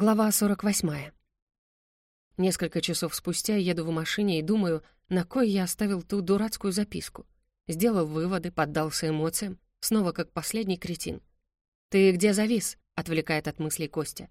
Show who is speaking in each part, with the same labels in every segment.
Speaker 1: Глава 48. Несколько часов спустя еду в машине и думаю, на кой я оставил ту дурацкую записку. Сделал выводы, поддался эмоциям, снова как последний кретин. «Ты где завис?» — отвлекает от мыслей Костя.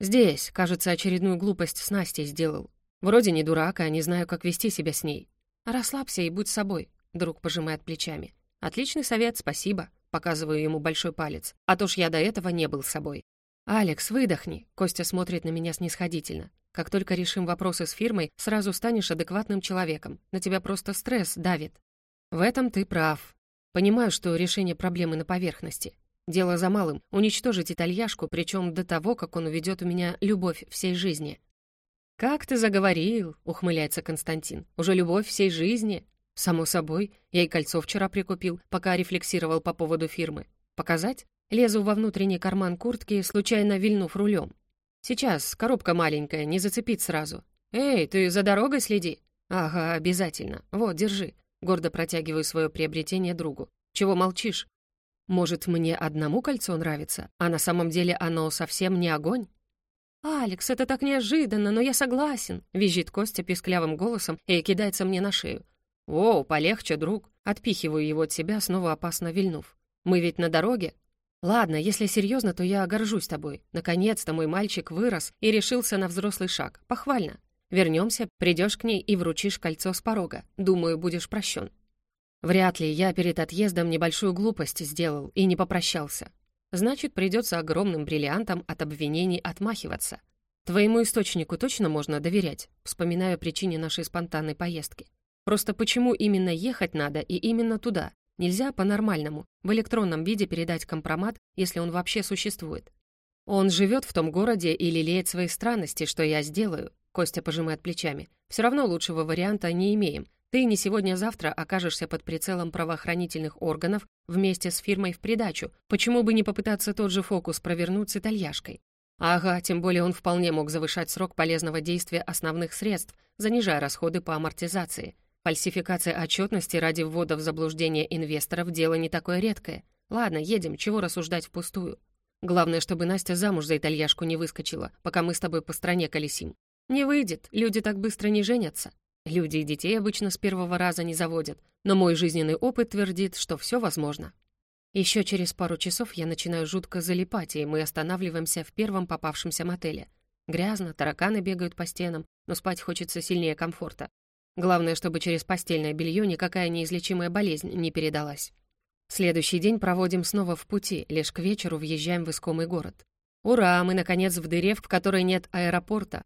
Speaker 1: «Здесь, кажется, очередную глупость с Настей сделал. Вроде не дурак, а не знаю, как вести себя с ней. Расслабься и будь собой», — друг пожимает плечами. «Отличный совет, спасибо», — показываю ему большой палец. «А то ж я до этого не был собой». «Алекс, выдохни!» — Костя смотрит на меня снисходительно. «Как только решим вопросы с фирмой, сразу станешь адекватным человеком. На тебя просто стресс давит». «В этом ты прав. Понимаю, что решение проблемы на поверхности. Дело за малым — уничтожить итальяшку, причем до того, как он уведет у меня любовь всей жизни». «Как ты заговорил!» — ухмыляется Константин. «Уже любовь всей жизни?» «Само собой. Я и кольцо вчера прикупил, пока рефлексировал по поводу фирмы. Показать?» Лезу во внутренний карман куртки, случайно вильнув рулем. Сейчас, коробка маленькая, не зацепить сразу. «Эй, ты за дорогой следи!» «Ага, обязательно. Вот, держи». Гордо протягиваю свое приобретение другу. «Чего молчишь?» «Может, мне одному кольцо нравится, а на самом деле оно совсем не огонь?» «Алекс, это так неожиданно, но я согласен», — визжит Костя писклявым голосом и кидается мне на шею. «Воу, полегче, друг». Отпихиваю его от себя, снова опасно вильнув. «Мы ведь на дороге?» «Ладно, если серьезно, то я горжусь тобой. Наконец-то мой мальчик вырос и решился на взрослый шаг. Похвально. Вернемся, придешь к ней и вручишь кольцо с порога. Думаю, будешь прощен». Вряд ли я перед отъездом небольшую глупость сделал и не попрощался. Значит, придется огромным бриллиантом от обвинений отмахиваться. Твоему источнику точно можно доверять, вспоминая причине нашей спонтанной поездки. Просто почему именно ехать надо и именно туда? Нельзя по-нормальному, в электронном виде передать компромат, если он вообще существует. Он живет в том городе и лелеет свои странности, что я сделаю. Костя пожимает плечами. Все равно лучшего варианта не имеем. Ты не сегодня-завтра окажешься под прицелом правоохранительных органов вместе с фирмой в придачу. Почему бы не попытаться тот же фокус провернуть с итальяшкой? Ага, тем более он вполне мог завышать срок полезного действия основных средств, занижая расходы по амортизации. Фальсификация отчетности ради ввода в заблуждение инвесторов – дело не такое редкое. Ладно, едем, чего рассуждать впустую. Главное, чтобы Настя замуж за итальяшку не выскочила, пока мы с тобой по стране колесим. Не выйдет, люди так быстро не женятся. Люди и детей обычно с первого раза не заводят, но мой жизненный опыт твердит, что все возможно. Еще через пару часов я начинаю жутко залипать, и мы останавливаемся в первом попавшемся мотеле. Грязно, тараканы бегают по стенам, но спать хочется сильнее комфорта. Главное, чтобы через постельное белье никакая неизлечимая болезнь не передалась. Следующий день проводим снова в пути, лишь к вечеру въезжаем в искомый город. Ура, мы, наконец, в дыре, в которой нет аэропорта.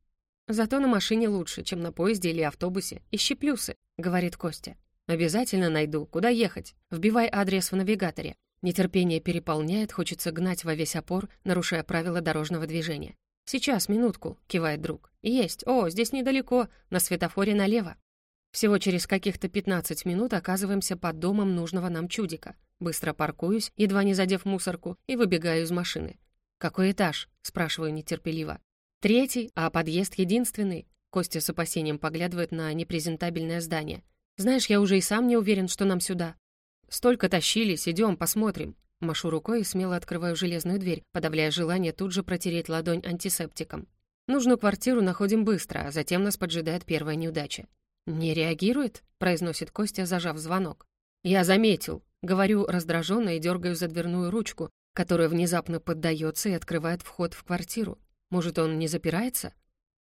Speaker 1: Зато на машине лучше, чем на поезде или автобусе. Ищи плюсы, говорит Костя. Обязательно найду. Куда ехать? Вбивай адрес в навигаторе. Нетерпение переполняет, хочется гнать во весь опор, нарушая правила дорожного движения. «Сейчас, минутку», — кивает друг. «Есть. О, здесь недалеко. На светофоре налево». Всего через каких-то 15 минут оказываемся под домом нужного нам чудика. Быстро паркуюсь, едва не задев мусорку, и выбегаю из машины. «Какой этаж?» — спрашиваю нетерпеливо. «Третий, а подъезд единственный». Костя с опасением поглядывает на непрезентабельное здание. «Знаешь, я уже и сам не уверен, что нам сюда». «Столько тащились, идем, посмотрим». Машу рукой и смело открываю железную дверь, подавляя желание тут же протереть ладонь антисептиком. Нужную квартиру находим быстро, а затем нас поджидает первая неудача. «Не реагирует?» — произносит Костя, зажав звонок. «Я заметил», — говорю раздраженно и дергаю за дверную ручку, которая внезапно поддается и открывает вход в квартиру. Может, он не запирается?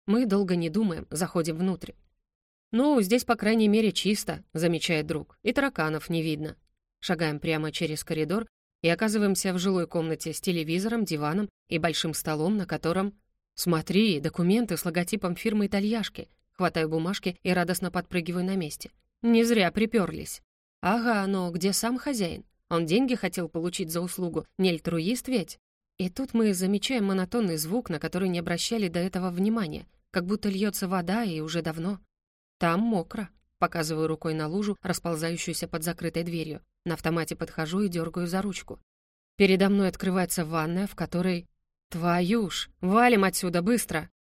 Speaker 1: Мы долго не думаем, заходим внутрь. «Ну, здесь, по крайней мере, чисто», — замечает друг, — «и тараканов не видно». Шагаем прямо через коридор и оказываемся в жилой комнате с телевизором, диваном и большим столом, на котором... «Смотри, документы с логотипом фирмы «Итальяшки», Хватаю бумажки и радостно подпрыгиваю на месте. Не зря приперлись. Ага, но где сам хозяин? Он деньги хотел получить за услугу, не альтруист ведь? И тут мы замечаем монотонный звук, на который не обращали до этого внимания, как будто льется вода и уже давно. Там мокро. Показываю рукой на лужу, расползающуюся под закрытой дверью. На автомате подхожу и дергаю за ручку. Передо мной открывается ванная, в которой... «Твою ж! Валим отсюда, быстро!»